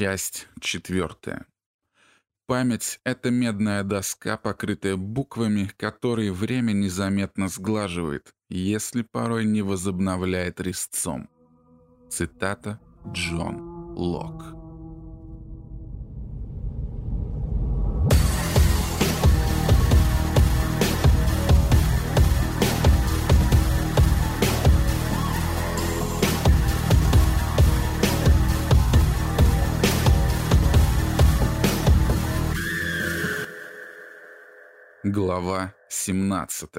Часть четвертая. Память — это медная доска, покрытая буквами, которые время незаметно сглаживает, если порой не возобновляет резцом. Цитата Джон Лок. Глава 17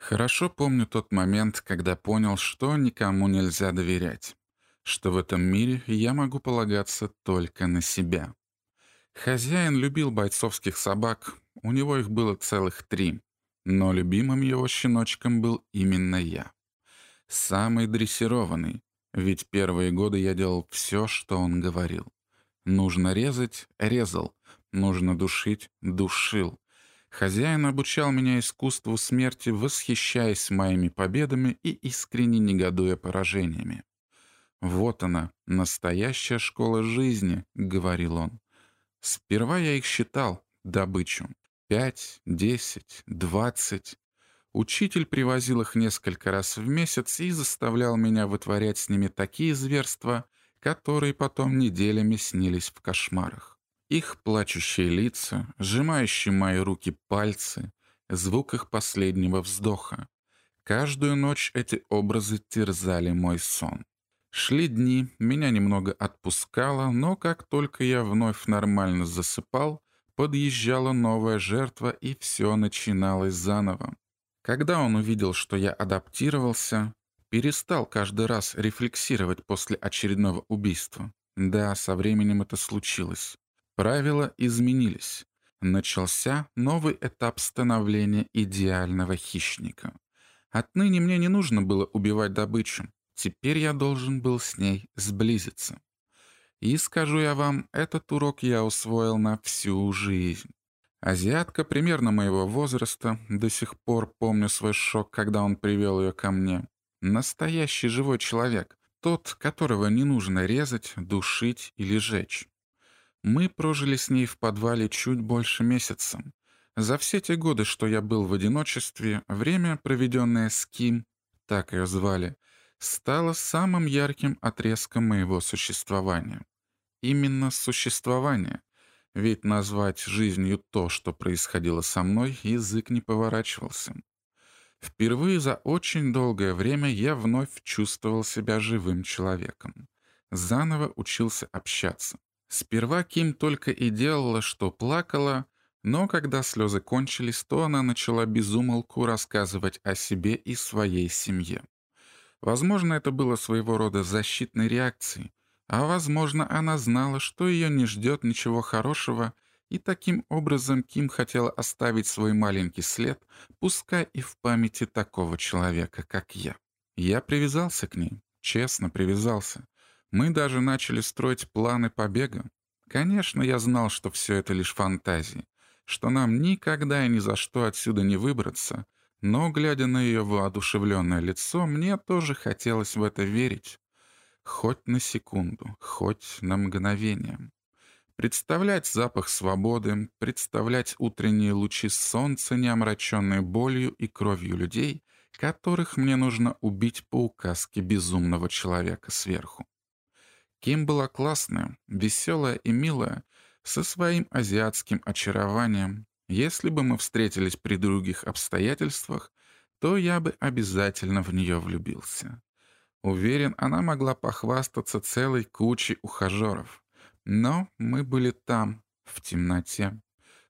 Хорошо помню тот момент, когда понял, что никому нельзя доверять, что в этом мире я могу полагаться только на себя. Хозяин любил бойцовских собак, у него их было целых три, но любимым его щеночком был именно я. Самый дрессированный, ведь первые годы я делал все, что он говорил. Нужно резать — резал, Нужно душить — душил. Хозяин обучал меня искусству смерти, восхищаясь моими победами и искренне негодуя поражениями. «Вот она, настоящая школа жизни», — говорил он. Сперва я их считал, добычу. Пять, десять, двадцать. Учитель привозил их несколько раз в месяц и заставлял меня вытворять с ними такие зверства, которые потом неделями снились в кошмарах. Их плачущие лица, сжимающие мои руки пальцы, звук их последнего вздоха. Каждую ночь эти образы терзали мой сон. Шли дни, меня немного отпускало, но как только я вновь нормально засыпал, подъезжала новая жертва, и все начиналось заново. Когда он увидел, что я адаптировался, перестал каждый раз рефлексировать после очередного убийства. Да, со временем это случилось. Правила изменились. Начался новый этап становления идеального хищника. Отныне мне не нужно было убивать добычу. Теперь я должен был с ней сблизиться. И скажу я вам, этот урок я усвоил на всю жизнь. Азиатка примерно моего возраста, до сих пор помню свой шок, когда он привел ее ко мне. Настоящий живой человек, тот, которого не нужно резать, душить или жечь. Мы прожили с ней в подвале чуть больше месяца. За все те годы, что я был в одиночестве, время, проведенное с Ким, так ее звали, стало самым ярким отрезком моего существования. Именно существование, ведь назвать жизнью то, что происходило со мной, язык не поворачивался. Впервые за очень долгое время я вновь чувствовал себя живым человеком. Заново учился общаться. Сперва Ким только и делала, что плакала, но когда слезы кончились, то она начала безумолку рассказывать о себе и своей семье. Возможно, это было своего рода защитной реакцией, а возможно, она знала, что ее не ждет ничего хорошего, и таким образом Ким хотела оставить свой маленький след, пускай и в памяти такого человека, как я. Я привязался к ней, честно привязался. Мы даже начали строить планы побега. Конечно, я знал, что все это лишь фантазии, что нам никогда и ни за что отсюда не выбраться, но, глядя на ее воодушевленное лицо, мне тоже хотелось в это верить. Хоть на секунду, хоть на мгновение. Представлять запах свободы, представлять утренние лучи солнца, не омраченные болью и кровью людей, которых мне нужно убить по указке безумного человека сверху. Ким была классная, веселая и милая, со своим азиатским очарованием. Если бы мы встретились при других обстоятельствах, то я бы обязательно в нее влюбился. Уверен, она могла похвастаться целой кучей ухажеров. Но мы были там, в темноте,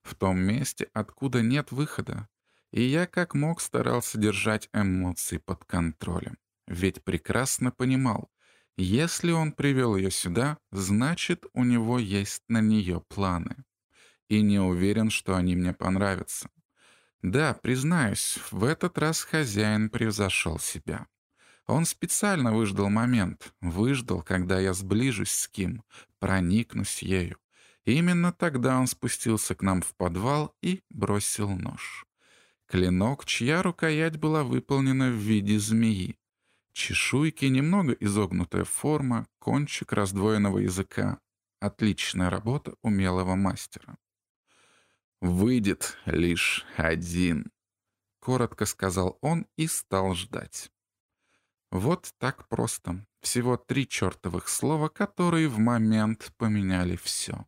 в том месте, откуда нет выхода. И я как мог старался держать эмоции под контролем. Ведь прекрасно понимал, если он привел ее сюда, значит, у него есть на нее планы. И не уверен, что они мне понравятся. Да, признаюсь, в этот раз хозяин превзошел себя. Он специально выждал момент, выждал, когда я сближусь с Ким, проникнусь ею. Именно тогда он спустился к нам в подвал и бросил нож. Клинок, чья рукоять была выполнена в виде змеи. Чешуйки, немного изогнутая форма, кончик раздвоенного языка. Отличная работа умелого мастера. «Выйдет лишь один», — коротко сказал он и стал ждать. Вот так просто. Всего три чертовых слова, которые в момент поменяли все.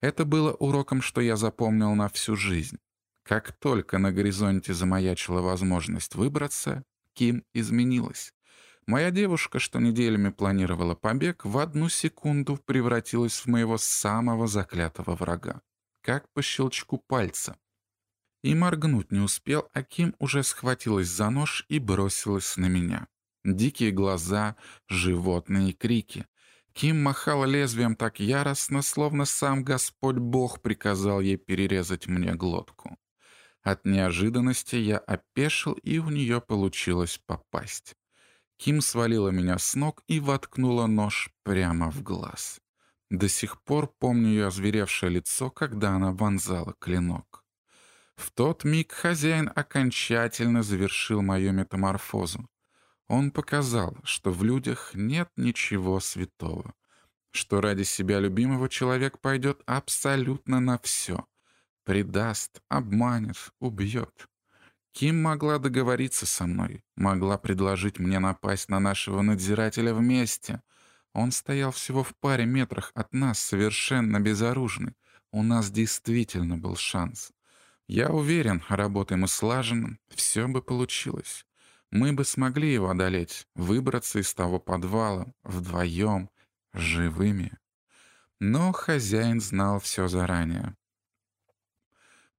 Это было уроком, что я запомнил на всю жизнь. Как только на горизонте замаячила возможность выбраться, Ким изменилась. Моя девушка, что неделями планировала побег, в одну секунду превратилась в моего самого заклятого врага. Как по щелчку пальца. И моргнуть не успел, а Ким уже схватилась за нож и бросилась на меня. Дикие глаза, животные крики. Ким махала лезвием так яростно, словно сам Господь Бог приказал ей перерезать мне глотку. От неожиданности я опешил, и у нее получилось попасть. Ким свалила меня с ног и воткнула нож прямо в глаз. До сих пор помню ее озверевшее лицо, когда она вонзала клинок. В тот миг хозяин окончательно завершил мою метаморфозу. Он показал, что в людях нет ничего святого, что ради себя любимого человек пойдет абсолютно на все. Предаст, обманет, убьет. Ким могла договориться со мной, могла предложить мне напасть на нашего надзирателя вместе. Он стоял всего в паре метрах от нас, совершенно безоружный. У нас действительно был шанс. Я уверен, работаем мы слаженно, все бы получилось. Мы бы смогли его одолеть, выбраться из того подвала, вдвоем, живыми. Но хозяин знал все заранее.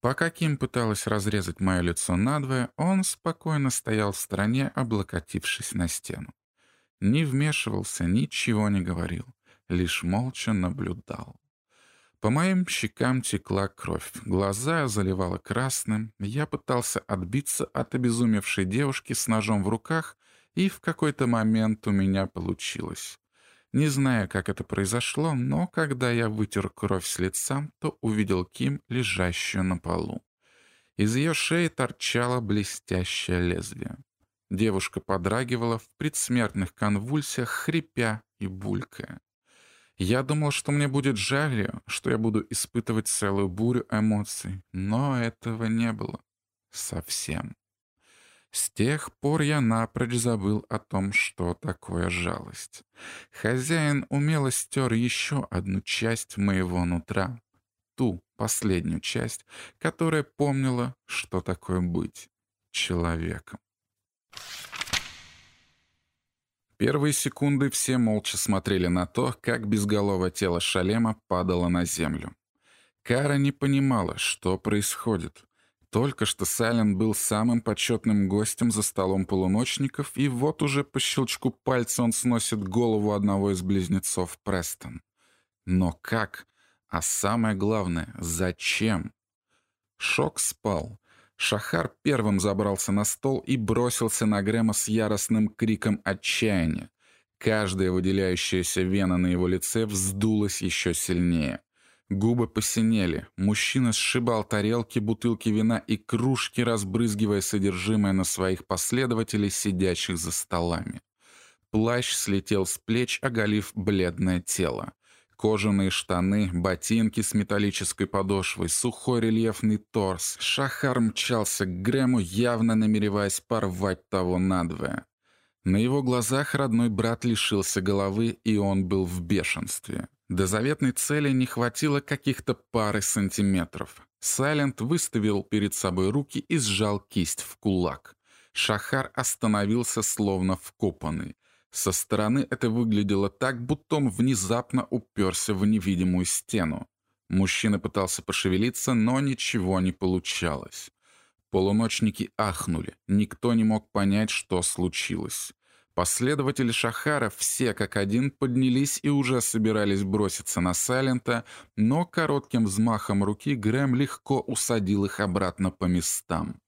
Пока Ким пыталась разрезать мое лицо надвое, он спокойно стоял в стороне, облокотившись на стену. Не вмешивался, ничего не говорил, лишь молча наблюдал. По моим щекам текла кровь, глаза заливало красным, я пытался отбиться от обезумевшей девушки с ножом в руках, и в какой-то момент у меня получилось. Не знаю, как это произошло, но когда я вытер кровь с лица, то увидел Ким, лежащую на полу. Из ее шеи торчало блестящее лезвие. Девушка подрагивала в предсмертных конвульсиях, хрипя и булькая. Я думал, что мне будет жаль ее, что я буду испытывать целую бурю эмоций, но этого не было. Совсем. С тех пор я напрочь забыл о том, что такое жалость. Хозяин умело стер еще одну часть моего нутра. Ту последнюю часть, которая помнила, что такое быть человеком. Первые секунды все молча смотрели на то, как безголовое тело Шалема падало на землю. Кара не понимала, что происходит. Только что Сайлен был самым почетным гостем за столом полуночников, и вот уже по щелчку пальца он сносит голову одного из близнецов Престон. Но как? А самое главное, зачем? Шок спал. Шахар первым забрался на стол и бросился на Грэма с яростным криком отчаяния. Каждая выделяющаяся вена на его лице вздулась еще сильнее. Губы посинели. Мужчина сшибал тарелки, бутылки вина и кружки, разбрызгивая содержимое на своих последователей, сидящих за столами. Плащ слетел с плеч, оголив бледное тело. Кожаные штаны, ботинки с металлической подошвой, сухой рельефный торс. Шахар мчался к Грэму, явно намереваясь порвать того надвое. На его глазах родной брат лишился головы, и он был в бешенстве. До заветной цели не хватило каких-то пары сантиметров. Сайлент выставил перед собой руки и сжал кисть в кулак. Шахар остановился словно вкопанный. Со стороны это выглядело так, будто он внезапно уперся в невидимую стену. Мужчина пытался пошевелиться, но ничего не получалось. Полуночники ахнули. Никто не мог понять, что случилось. Последователи Шахара все как один поднялись и уже собирались броситься на Сайлента, но коротким взмахом руки Грэм легко усадил их обратно по местам.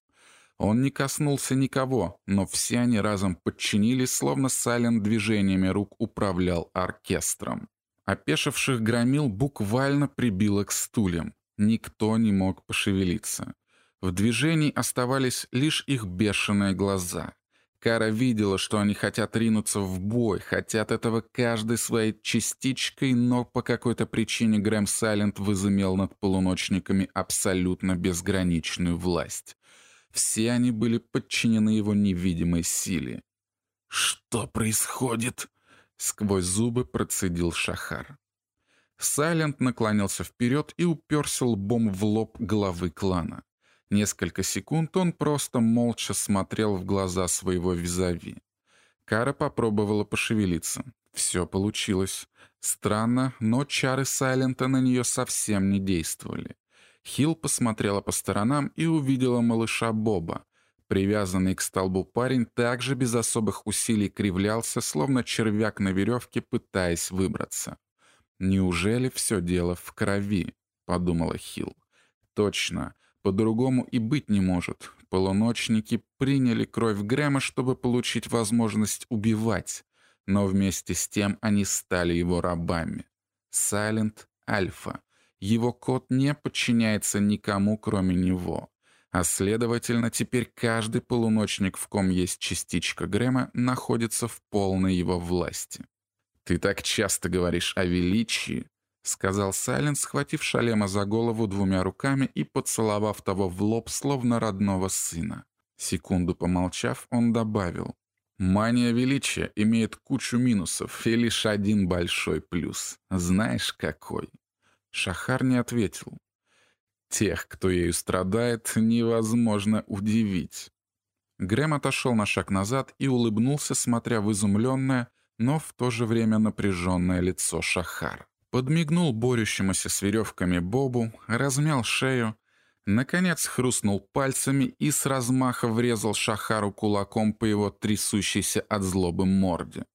Он не коснулся никого, но все они разом подчинились, словно Сайлент движениями рук управлял оркестром. Опешивших громил буквально прибило к стульям. Никто не мог пошевелиться. В движении оставались лишь их бешеные глаза — Кара видела, что они хотят ринуться в бой, хотят этого каждой своей частичкой, но по какой-то причине Грэм Сайлент возымел над полуночниками абсолютно безграничную власть. Все они были подчинены его невидимой силе. «Что происходит?» — сквозь зубы процедил Шахар. Сайлент наклонился вперед и уперся лбом в лоб главы клана. Несколько секунд он просто молча смотрел в глаза своего визави. Кара попробовала пошевелиться. Все получилось. Странно, но чары Сайлента на нее совсем не действовали. Хилл посмотрела по сторонам и увидела малыша Боба. Привязанный к столбу парень также без особых усилий кривлялся, словно червяк на веревке, пытаясь выбраться. «Неужели все дело в крови?» — подумала Хилл. «Точно. По-другому и быть не может. Полуночники приняли кровь Грэма, чтобы получить возможность убивать, но вместе с тем они стали его рабами. Сайлент Альфа. Его код не подчиняется никому, кроме него. А следовательно, теперь каждый полуночник, в ком есть частичка Грэма, находится в полной его власти. «Ты так часто говоришь о величии», — сказал Сайлент, схватив Шалема за голову двумя руками и поцеловав того в лоб, словно родного сына. Секунду помолчав, он добавил. «Мания величия имеет кучу минусов и лишь один большой плюс. Знаешь, какой?» Шахар не ответил. «Тех, кто ею страдает, невозможно удивить». Грэм отошел на шаг назад и улыбнулся, смотря в изумленное, но в то же время напряженное лицо Шахара. Подмигнул борющемуся с веревками Бобу, размял шею, наконец хрустнул пальцами и с размаха врезал Шахару кулаком по его трясущейся от злобы морде.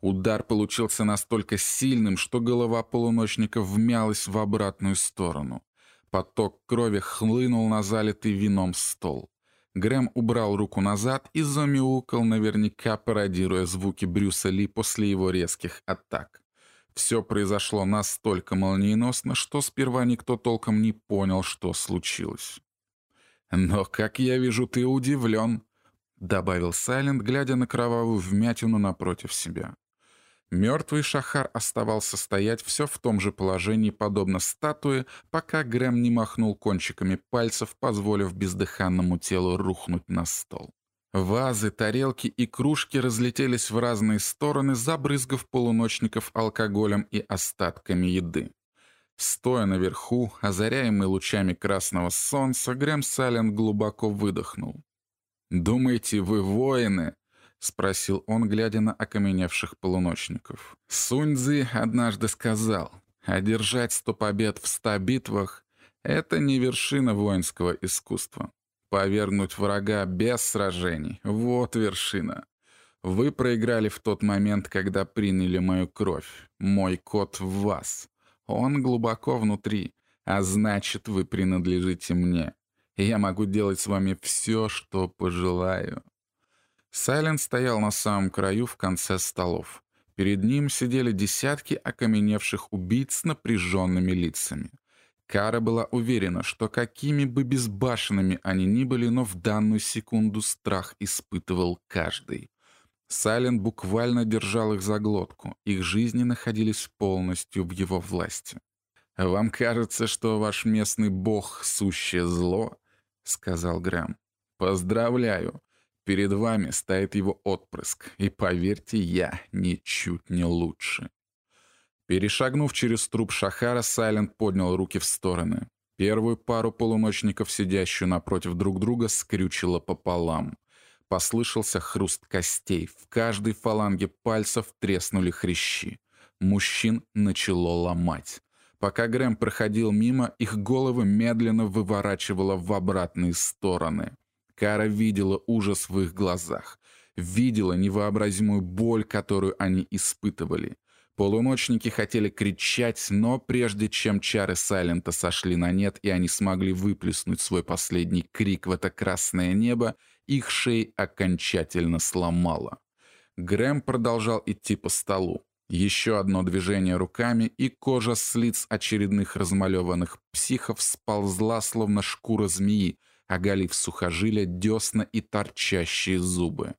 Удар получился настолько сильным, что голова полуночника вмялась в обратную сторону. Поток крови хлынул на залитый вином стол. Грэм убрал руку назад и замяукал, наверняка пародируя звуки Брюса Ли после его резких атак. Все произошло настолько молниеносно, что сперва никто толком не понял, что случилось. «Но, как я вижу, ты удивлен», — добавил Сайлент, глядя на кровавую вмятину напротив себя. Мертвый Шахар оставался стоять все в том же положении, подобно статуе, пока Грэм не махнул кончиками пальцев, позволив бездыханному телу рухнуть на стол. Вазы, тарелки и кружки разлетелись в разные стороны, забрызгав полуночников алкоголем и остатками еды. Стоя наверху, озаряемый лучами красного солнца, Грэм Сален глубоко выдохнул. «Думаете, вы воины?» — спросил он, глядя на окаменевших полуночников. Суньцзы однажды сказал, «Одержать сто побед в ста битвах — это не вершина воинского искусства. Повергнуть врага без сражений — вот вершина. Вы проиграли в тот момент, когда приняли мою кровь. Мой кот в вас. Он глубоко внутри, а значит, вы принадлежите мне. И я могу делать с вами все, что пожелаю». Сайлент стоял на самом краю в конце столов. Перед ним сидели десятки окаменевших убийц с напряженными лицами. Кара была уверена, что какими бы безбашенными они ни были, но в данную секунду страх испытывал каждый. Сайлент буквально держал их за глотку, их жизни находились полностью в его власти. «Вам кажется, что ваш местный бог — сущее зло?» — сказал Грэм. «Поздравляю! Перед вами стоит его отпрыск, и, поверьте, я ничуть не лучше». Перешагнув через труп Шахара, Сайлент поднял руки в стороны. Первую пару полуночников, сидящую напротив друг друга, скрючило пополам. Послышался хруст костей. В каждой фаланге пальцев треснули хрящи. Мужчин начало ломать. Пока Грэм проходил мимо, их головы медленно выворачивало в обратные стороны. Кара видела ужас в их глазах. Видела невообразимую боль, которую они испытывали. Полуночники хотели кричать, но прежде чем чары Сайлента сошли на нет, и они смогли выплеснуть свой последний крик в это красное небо, их шеи окончательно сломало. Грэм продолжал идти по столу. Еще одно движение руками, и кожа с лиц очередных размалеванных психов сползла, словно шкура змеи, оголив сухожилия, десна и торчащие зубы.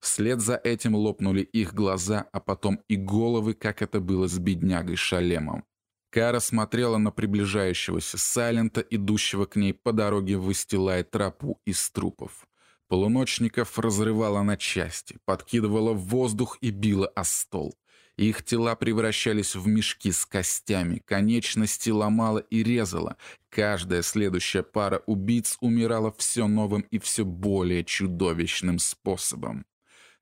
Вслед за этим лопнули их глаза, а потом и головы, как это было с беднягой Шалемом. Кара смотрела на приближающегося Сайлента, идущего к ней по дороге, выстилая тропу из трупов. Полуночников разрывала на части, подкидывала в воздух и била о стол. Их тела превращались в мешки с костями, конечности ломала и резала. Каждая следующая пара убийц умирала все новым и все более чудовищным способом.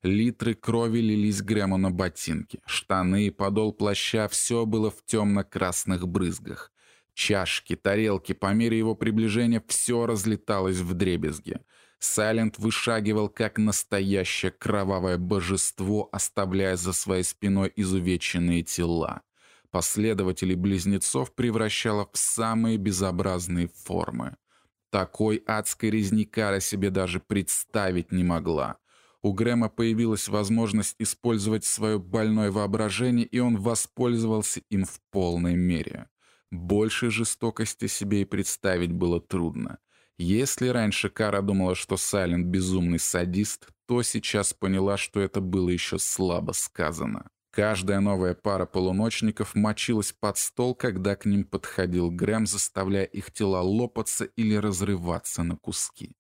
Литры крови лились Грэму на ботинки. Штаны и подол плаща — все было в темно-красных брызгах. Чашки, тарелки, по мере его приближения все разлеталось в дребезги. Сайлент вышагивал, как настоящее кровавое божество, оставляя за своей спиной изувеченные тела. Последователей близнецов превращало в самые безобразные формы. Такой адской резни Кара себе даже представить не могла. У Грэма появилась возможность использовать свое больное воображение, и он воспользовался им в полной мере. Большей жестокости себе и представить было трудно. Если раньше Кара думала, что Сайлент безумный садист, то сейчас поняла, что это было еще слабо сказано. Каждая новая пара полуночников мочилась под стол, когда к ним подходил Грэм, заставляя их тела лопаться или разрываться на куски.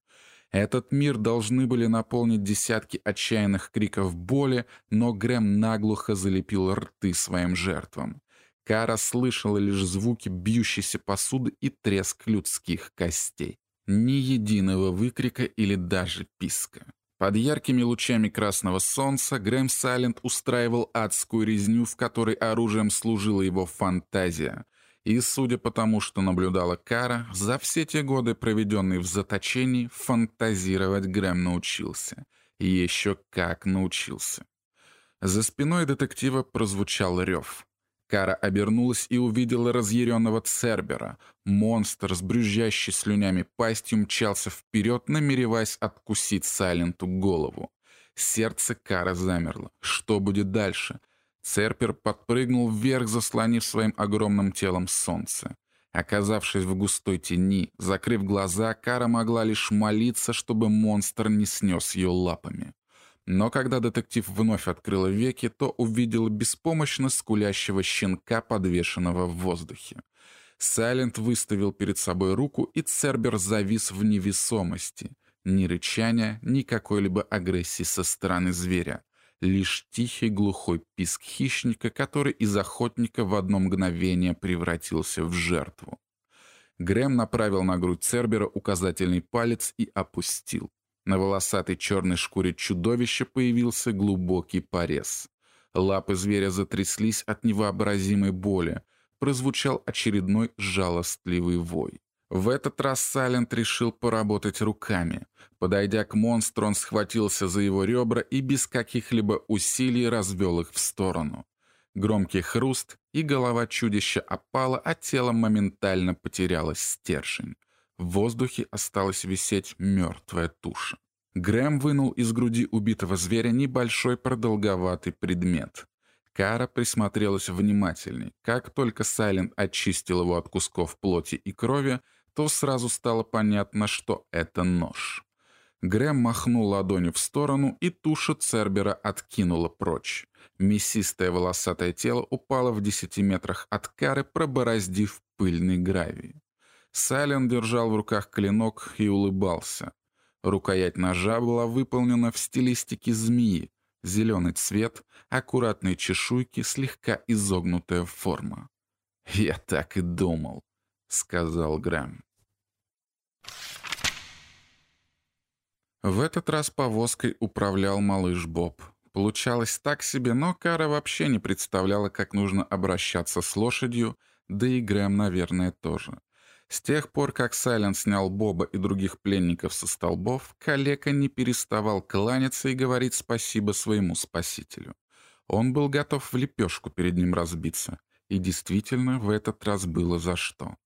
Этот мир должны были наполнить десятки отчаянных криков боли, но Грэм наглухо залепил рты своим жертвам. Кара слышала лишь звуки бьющейся посуды и треск людских костей. Ни единого выкрика или даже писка. Под яркими лучами красного солнца Грэм Сайленд устраивал адскую резню, в которой оружием служила его фантазия. И, судя по тому, что наблюдала Кара, за все те годы, проведенные в заточении, фантазировать Грэм научился. Еще как научился. За спиной детектива прозвучал рев. Кара обернулась и увидела разъяренного Цербера. Монстр с брюзжащей слюнями пастью мчался вперед, намереваясь откусить Сайленту голову. Сердце Кара замерло. Что будет дальше? Церпер подпрыгнул вверх, заслонив своим огромным телом солнце. Оказавшись в густой тени, закрыв глаза, Кара могла лишь молиться, чтобы монстр не снес ее лапами. Но когда детектив вновь открыла веки, то увидела беспомощно скулящего щенка, подвешенного в воздухе. Сайлент выставил перед собой руку, и Цербер завис в невесомости. Ни рычания, ни какой-либо агрессии со стороны зверя. Лишь тихий глухой писк хищника, который из охотника в одно мгновение превратился в жертву. Грэм направил на грудь Цербера указательный палец и опустил. На волосатой черной шкуре чудовища появился глубокий порез. Лапы зверя затряслись от невообразимой боли. Прозвучал очередной жалостливый вой. В этот раз Сайлент решил поработать руками. Подойдя к монстру, он схватился за его ребра и без каких-либо усилий развел их в сторону. Громкий хруст, и голова чудища опала, а тело моментально потерялось стержень. В воздухе осталась висеть мертвая туша. Грэм вынул из груди убитого зверя небольшой продолговатый предмет. Кара присмотрелась внимательней. Как только Сайлент очистил его от кусков плоти и крови, то сразу стало понятно, что это нож. Грэм махнул ладонью в сторону, и туша Цербера откинула прочь. Мясистое волосатое тело упало в десяти метрах от Кары, пробороздив пыльный гравий. Сайлен держал в руках клинок и улыбался. Рукоять ножа была выполнена в стилистике змеи. Зеленый цвет, аккуратные чешуйки, слегка изогнутая форма. «Я так и думал», — сказал Грэм. В этот раз повозкой управлял малыш Боб. Получалось так себе, но Кара вообще не представляла, как нужно обращаться с лошадью, да и Грэм, наверное, тоже. С тех пор, как Сайлент снял Боба и других пленников со столбов, калека не переставал кланяться и говорить спасибо своему спасителю. Он был готов в лепешку перед ним разбиться. И действительно, в этот раз было за что.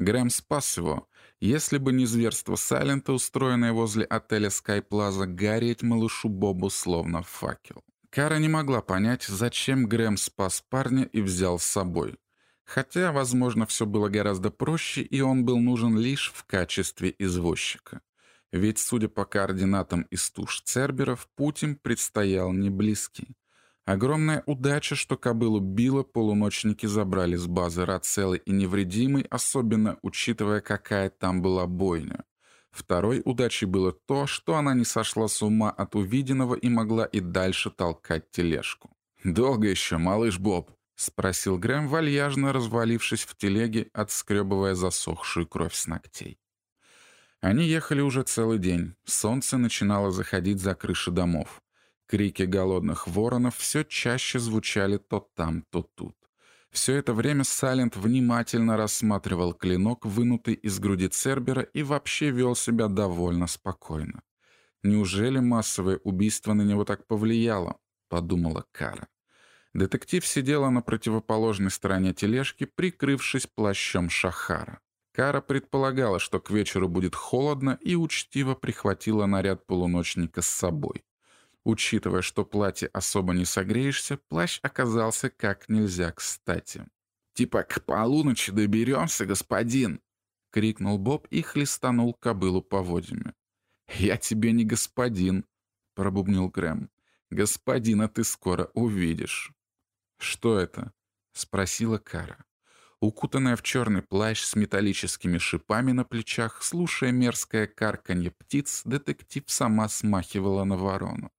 Грэм спас его. Если бы не зверство Сайлента, устроенное возле отеля Скай Плаза, гореть малышу Бобу словно факел. Кара не могла понять, зачем Грэм спас парня и взял с собой. Хотя, возможно, все было гораздо проще, и он был нужен лишь в качестве извозчика. Ведь, судя по координатам из туш Церберов, путь им предстоял не близкий. Огромная удача, что кобылу Билла полуночники забрали с базы рад целый и невредимый, особенно учитывая, какая там была бойня. Второй удачей было то, что она не сошла с ума от увиденного и могла и дальше толкать тележку. «Долго еще, малыш Боб?» — спросил Грэм, вальяжно развалившись в телеге, отскребывая засохшую кровь с ногтей. Они ехали уже целый день. Солнце начинало заходить за крыши домов. Крики голодных воронов все чаще звучали то там, то тут. Все это время Салент внимательно рассматривал клинок, вынутый из груди Цербера, и вообще вел себя довольно спокойно. «Неужели массовое убийство на него так повлияло?» — подумала Кара. Детектив сидела на противоположной стороне тележки, прикрывшись плащом Шахара. Кара предполагала, что к вечеру будет холодно, и учтиво прихватила наряд полуночника с собой. Учитывая, что платье особо не согреешься, плащ оказался как нельзя кстати. «Типа к полуночи доберемся, господин!» — крикнул Боб и хлестанул кобылу поводьями. «Я тебе не господин!» — пробубнил Грэм. «Господина ты скоро увидишь». «Что это?» — спросила Кара. Укутанная в черный плащ с металлическими шипами на плечах, слушая мерзкое карканье птиц, детектив сама смахивала на ворону.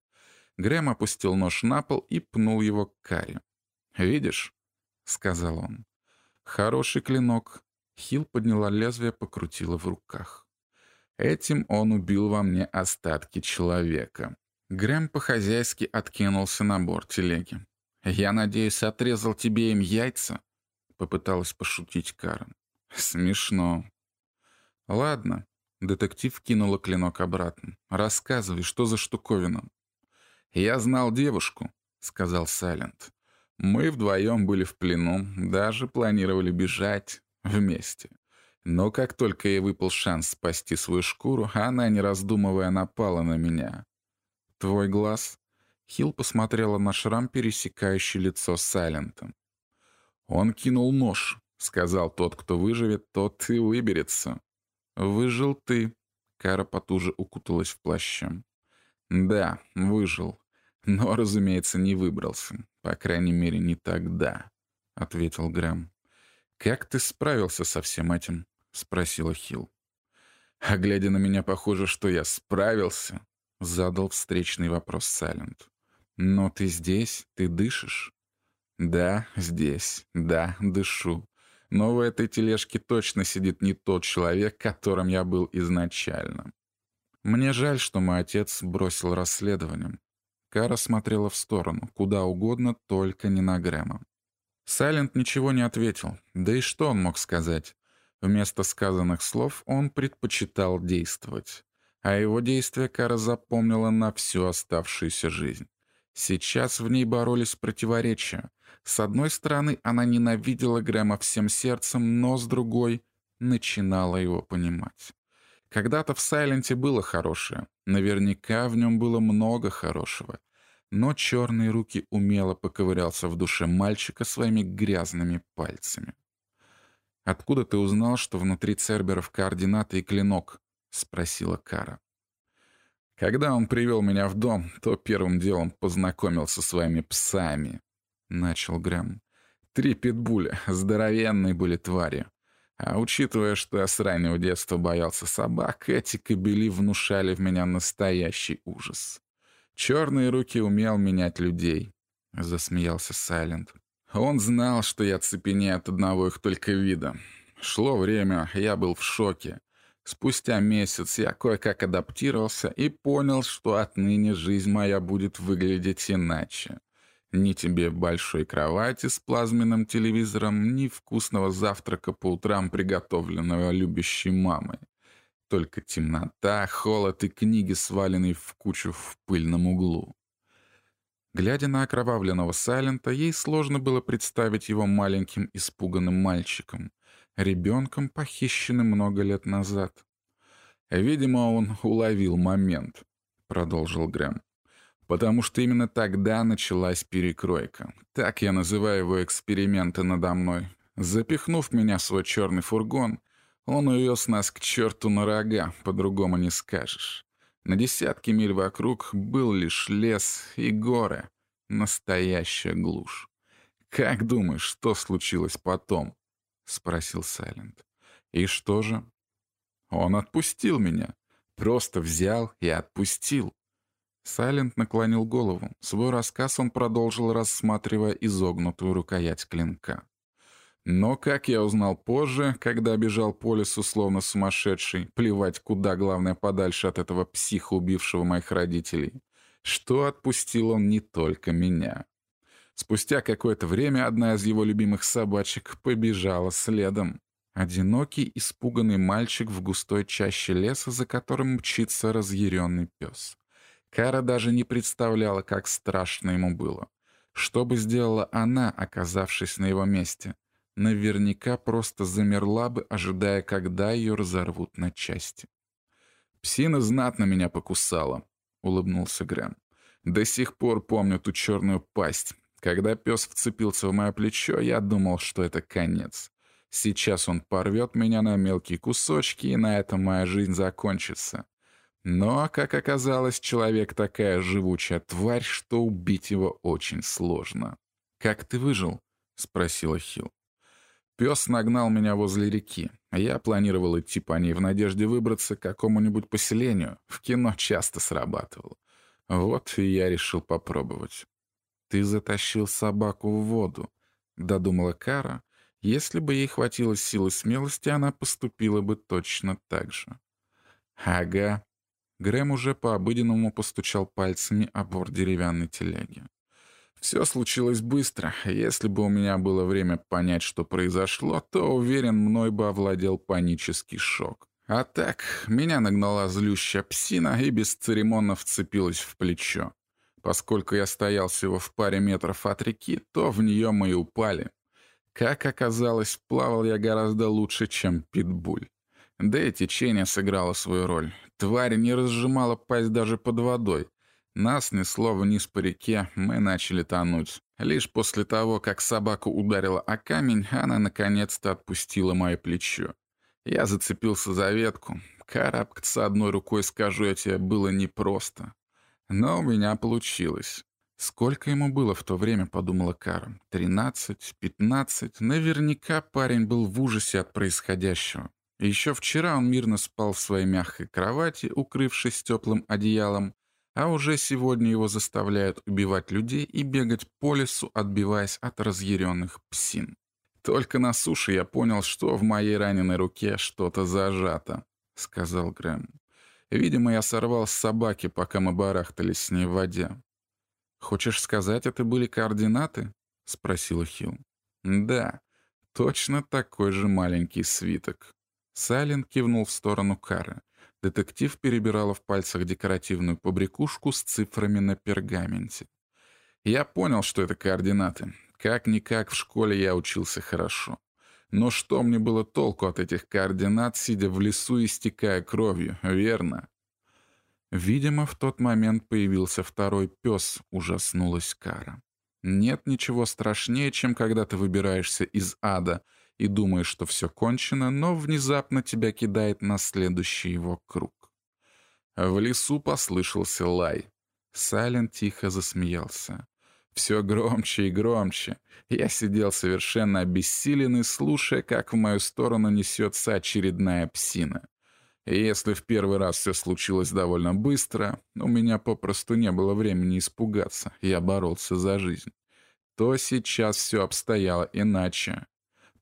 Грэм опустил нож на пол и пнул его к Каре. «Видишь?» — сказал он. «Хороший клинок». Хил подняла лезвие, покрутила в руках. Этим он убил во мне остатки человека. Грэм по-хозяйски откинулся на борт телеги. «Я надеюсь, отрезал тебе им яйца?» — попыталась пошутить Карен. «Смешно». «Ладно». Детектив кинула клинок обратно. «Рассказывай, что за штуковина?» «Я знал девушку», — сказал Сайлент. «Мы вдвоем были в плену, даже планировали бежать вместе. Но как только ей выпал шанс спасти свою шкуру, она, не раздумывая, напала на меня. Твой глаз?» Хилл посмотрела на шрам, пересекающий лицо Сайлента. «Он кинул нож», — сказал тот, кто выживет, тот и выберется. «Выжил ты», — Кара потуже укуталась в плащем. «Да, выжил. Но, разумеется, не выбрался. По крайней мере, не тогда», — ответил Грэм. «Как ты справился со всем этим?» — спросила Хилл. «А глядя на меня, похоже, что я справился», — задал встречный вопрос Сайлент. «Но ты здесь, ты дышишь?» «Да, здесь, да, дышу. Но в этой тележке точно сидит не тот человек, которым я был изначально. Мне жаль, что мой отец бросил расследованием. Кара смотрела в сторону, куда угодно, только не на Грэма. Сайлент ничего не ответил. Да и что он мог сказать? Вместо сказанных слов он предпочитал действовать. А его действия Кара запомнила на всю оставшуюся жизнь. Сейчас в ней боролись противоречия. С одной стороны, она ненавидела Грэма всем сердцем, но с другой — начинала его понимать. Когда-то в Сайленте было хорошее. Наверняка в нем было много хорошего. Но черные руки умело поковырялся в душе мальчика своими грязными пальцами. «Откуда ты узнал, что внутри Церберов координаты и клинок?» — спросила Кара. «Когда он привел меня в дом, то первым делом познакомил со своими псами», — начал Грэм. «Три питбуля, здоровенные были твари. А учитывая, что я с раннего детства боялся собак, эти кобели внушали в меня настоящий ужас. Черные руки умел менять людей, — засмеялся Сайлент. Он знал, что я цепенею от одного их только вида. Шло время, я был в шоке. Спустя месяц я кое-как адаптировался и понял, что отныне жизнь моя будет выглядеть иначе. Ни тебе большой кровати с плазменным телевизором, ни вкусного завтрака по утрам, приготовленного любящей мамой. Только темнота, холод и книги, сваленные в кучу в пыльном углу. Глядя на окровавленного Сайлента, ей сложно было представить его маленьким испуганным мальчиком, ребенком, похищенным много лет назад. «Видимо, он уловил момент», — продолжил Грэм потому что именно тогда началась перекройка. Так я называю его эксперименты надо мной. Запихнув меня в свой черный фургон, Он увез нас к черту на рога, по-другому не скажешь. На десятки миль вокруг был лишь лес и горы. Настоящая глушь. «Как думаешь, что случилось потом?» — спросил Сайленд. «И что же?» «Он отпустил меня. Просто взял и отпустил». Сайленд наклонил голову. Свой рассказ он продолжил, рассматривая изогнутую рукоять клинка. Но, как я узнал позже, когда бежал по лесу словно сумасшедший, плевать куда, главное, подальше от этого психа, убившего моих родителей, что отпустил он не только меня. Спустя какое-то время одна из его любимых собачек побежала следом. Одинокий, испуганный мальчик в густой чаще леса, за которым мчится разъяренный пес. Кара даже не представляла, как страшно ему было. Что бы сделала она, оказавшись на его месте? Наверняка просто замерла бы, ожидая, когда ее разорвут на части. «Псина знатно меня покусала», — улыбнулся Грэм. «До сих пор помню ту черную пасть. Когда пес вцепился в мое плечо, я думал, что это конец. Сейчас он порвет меня на мелкие кусочки, и на этом моя жизнь закончится. Но, как оказалось, человек такая живучая тварь, что убить его очень сложно. «Как ты выжил?» — спросила Хилл. Пес нагнал меня возле реки. Я планировал идти по ней в надежде выбраться к какому-нибудь поселению. В кино часто срабатывало. Вот и я решил попробовать. «Ты затащил собаку в воду», — додумала Кара. Если бы ей хватило силы смелости, она поступила бы точно так же. «Ага». Грэм уже по-обыденному постучал пальцами о борт деревянной телеги. Все случилось быстро. Если бы у меня было время понять, что произошло, то, уверен, мной бы овладел панический шок. А так, меня нагнала злющая псина и бесцеремонно вцепилась в плечо. Поскольку я стоял всего в паре метров от реки, то в нее мы и упали. Как оказалось, плавал я гораздо лучше, чем питбуль. Да и течение сыграло свою роль. Тварь не разжимала пасть даже под водой. Нас несло вниз по реке, мы начали тонуть. Лишь после того, как собаку ударила о камень, она наконец-то отпустила мое плечо. Я зацепился за ветку. Карабкаться одной рукой, скажу я тебе, было непросто. Но у меня получилось. Сколько ему было в то время, подумала Кара. Тринадцать, пятнадцать. Наверняка парень был в ужасе от происходящего. Еще вчера он мирно спал в своей мягкой кровати, укрывшись теплым одеялом, а уже сегодня его заставляют убивать людей и бегать по лесу, отбиваясь от разъяренных псин. Только на суше я понял, что в моей раненой руке что-то зажато, сказал Грэм. Видимо, я сорвал с собаки, пока мы барахтались с ней в воде. «Хочешь сказать, это были координаты?» — спросила Хилл. «Да, точно такой же маленький свиток». Сайлент кивнул в сторону Кары. Детектив перебирала в пальцах декоративную побрякушку с цифрами на пергаменте. Я понял, что это координаты. Как-никак в школе я учился хорошо. Но что мне было толку от этих координат, сидя в лесу и стекая кровью, верно? Видимо, в тот момент появился второй пес, ужаснулась Кара. Нет ничего страшнее, чем когда ты выбираешься из ада и думаешь, что все кончено, но внезапно тебя кидает на следующий его круг. В лесу послышался лай. Сайлен тихо засмеялся. Все громче и громче. Я сидел совершенно обессиленный, слушая, как в мою сторону несется очередная псина. И если в первый раз все случилось довольно быстро, у меня попросту не было времени испугаться, я боролся за жизнь, то сейчас все обстояло иначе.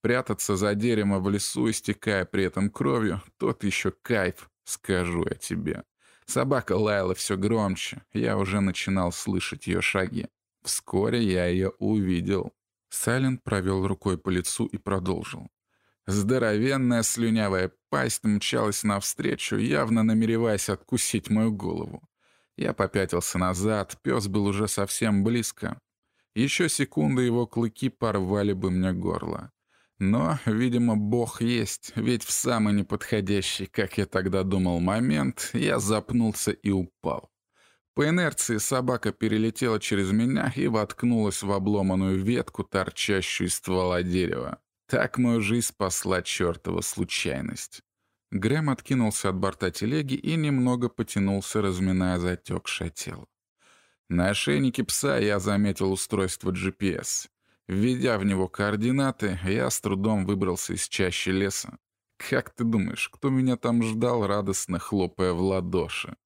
Прятаться за деревом в лесу, истекая при этом кровью, тот еще кайф, скажу я тебе. Собака лаяла все громче, я уже начинал слышать ее шаги. Вскоре я ее увидел. Сайлент провел рукой по лицу и продолжил. Здоровенная слюнявая пасть мчалась навстречу, явно намереваясь откусить мою голову. Я попятился назад, пес был уже совсем близко. Еще секунды его клыки порвали бы мне горло. Но, видимо, бог есть, ведь в самый неподходящий, как я тогда думал, момент я запнулся и упал. По инерции собака перелетела через меня и воткнулась в обломанную ветку, торчащую из ствола дерева. Так мою жизнь спасла чертова случайность. Грэм откинулся от борта телеги и немного потянулся, разминая затекшее тело. На ошейнике пса я заметил устройство GPS. Введя в него координаты, я с трудом выбрался из чащи леса. Как ты думаешь, кто меня там ждал, радостно хлопая в ладоши?